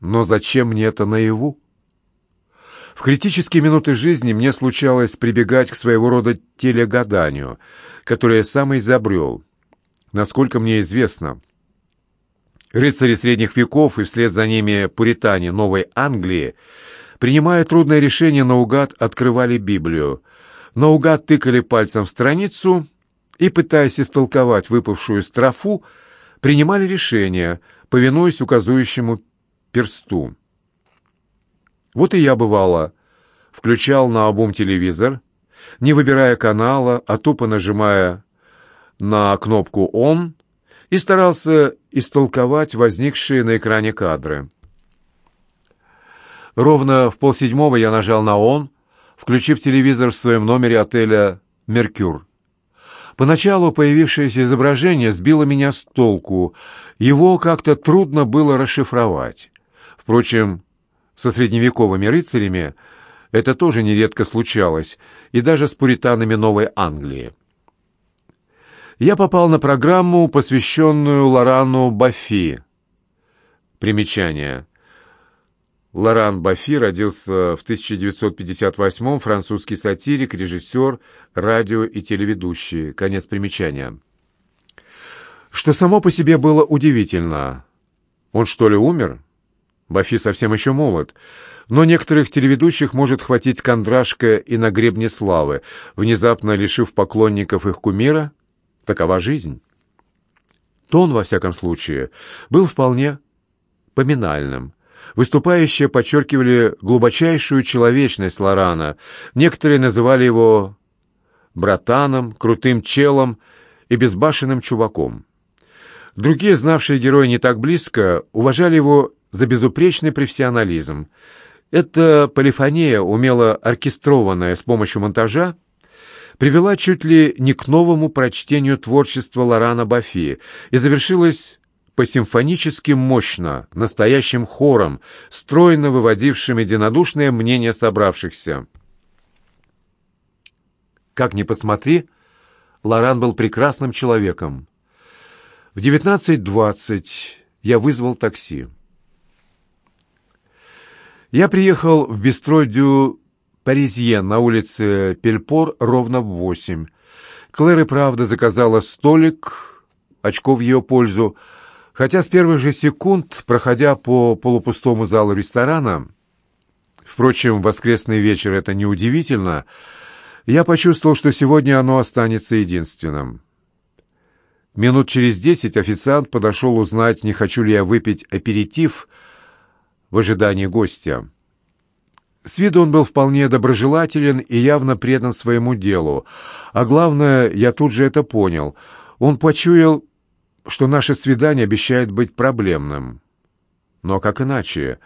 Но зачем мне это наяву? В критические минуты жизни мне случалось прибегать к своего рода телегаданию, которое я сам изобрел. Насколько мне известно, рыцари средних веков и вслед за ними пуритане Новой Англии, принимая трудное решение, наугад открывали Библию, наугад тыкали пальцем в страницу и, пытаясь истолковать выпавшую строфу, принимали решение, повинуясь указующему персту. Вот и я, бывало, включал на обум телевизор, не выбирая канала, а тупо нажимая на кнопку «Он» и старался истолковать возникшие на экране кадры. Ровно в полседьмого я нажал на «Он», включив телевизор в своем номере отеля «Меркюр». Поначалу появившееся изображение сбило меня с толку, его как-то трудно было расшифровать. Впрочем, со средневековыми рыцарями это тоже нередко случалось, и даже с пуританами Новой Англии. Я попал на программу, посвященную Лорану Баффи. Примечание. Лоран Баффи родился в 1958-м, французский сатирик, режиссер, радио и телеведущий. Конец примечания. Что само по себе было удивительно. Он что ли умер? Бафи совсем еще молод, но некоторых телеведущих может хватить кондрашка и на гребне славы, внезапно лишив поклонников их кумира. Такова жизнь. Тон, во всяком случае, был вполне поминальным. Выступающие подчеркивали глубочайшую человечность Лорана. Некоторые называли его братаном, крутым челом и безбашенным чуваком. Другие, знавшие героя не так близко, уважали его за безупречный профессионализм. Эта полифония, умело оркестрованная с помощью монтажа, привела чуть ли не к новому прочтению творчества Лорана Бафи и завершилась по-симфонически мощно, настоящим хором, стройно выводившим единодушное мнение собравшихся. Как ни посмотри, Лоран был прекрасным человеком. В 19.20 я вызвал такси. Я приехал в бистро Дю Паризьен на улице Пельпор ровно в восемь. Клэр и правда заказала столик, очко в ее пользу, хотя с первых же секунд, проходя по полупустому залу ресторана, впрочем, в воскресный вечер это неудивительно, я почувствовал, что сегодня оно останется единственным. Минут через десять официант подошел узнать, не хочу ли я выпить аперитив — в ожидании гостя. С виду он был вполне доброжелателен и явно предан своему делу. А главное, я тут же это понял. Он почуял, что наше свидание обещает быть проблемным. Но как иначе?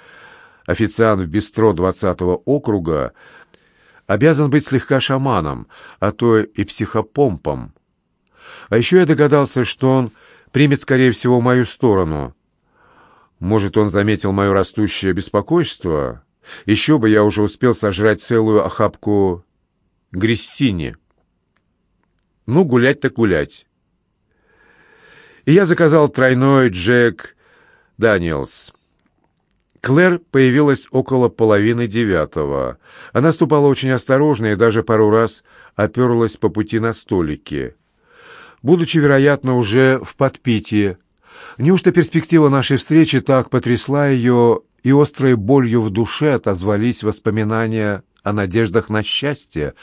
Официант в бистро 20-го округа обязан быть слегка шаманом, а то и психопомпом. А еще я догадался, что он примет, скорее всего, мою сторону — может, он заметил мое растущее беспокойство? Еще бы я уже успел сожрать целую охапку грессини. Ну, гулять так гулять. И я заказал тройной Джек Даниэлс. Клэр появилась около половины девятого. Она ступала очень осторожно и даже пару раз оперлась по пути на столике. Будучи, вероятно, уже в подпитии, Неужто перспектива нашей встречи так потрясла ее, и острой болью в душе отозвались воспоминания о надеждах на счастье,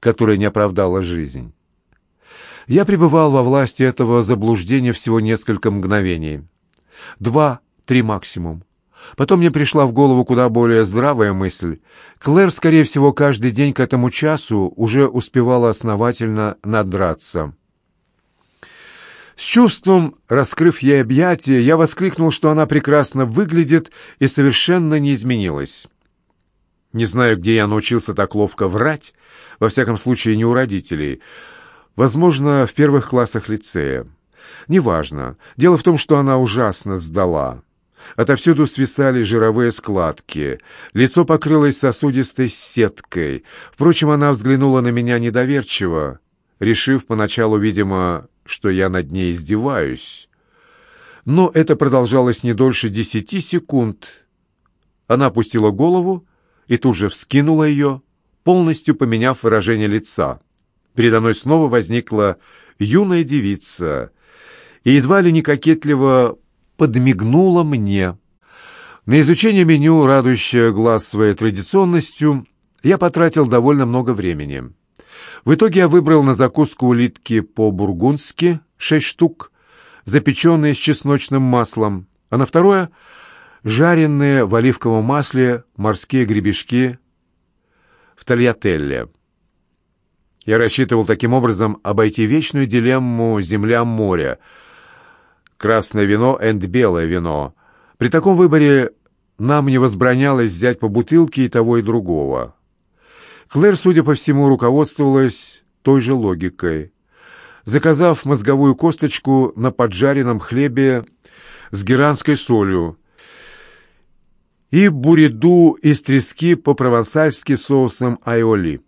которое не оправдало жизнь? Я пребывал во власти этого заблуждения всего несколько мгновений. Два, три максимум. Потом мне пришла в голову куда более здравая мысль. Клэр, скорее всего, каждый день к этому часу уже успевала основательно надраться. С чувством, раскрыв ей объятия, я воскликнул, что она прекрасно выглядит и совершенно не изменилась. Не знаю, где я научился так ловко врать, во всяком случае не у родителей. Возможно, в первых классах лицея. Неважно. Дело в том, что она ужасно сдала. Отовсюду свисали жировые складки. Лицо покрылось сосудистой сеткой. Впрочем, она взглянула на меня недоверчиво, решив поначалу, видимо, что я над ней издеваюсь. Но это продолжалось не дольше десяти секунд, Она опустила голову и тут же вскинула ее, полностью поменяв выражение лица. Передо мной снова возникла юная девица и едва ли не кокетливо подмигнула мне. На изучение меню, радующее глаз своей традиционностью, я потратил довольно много времени. В итоге я выбрал на закуску улитки по-бургундски, шесть штук, запеченные с чесночным маслом, а на второе — жареные в оливковом масле морские гребешки в тольяттелле. Я рассчитывал таким образом обойти вечную дилемму земля-море, красное вино и белое вино. При таком выборе нам не возбранялось взять по бутылке и того, и другого. Клэр, судя по всему, руководствовалась той же логикой. Заказав мозговую косточку на поджаренном хлебе с геранской солью и буриду из трески по-провансальски соусом айоли.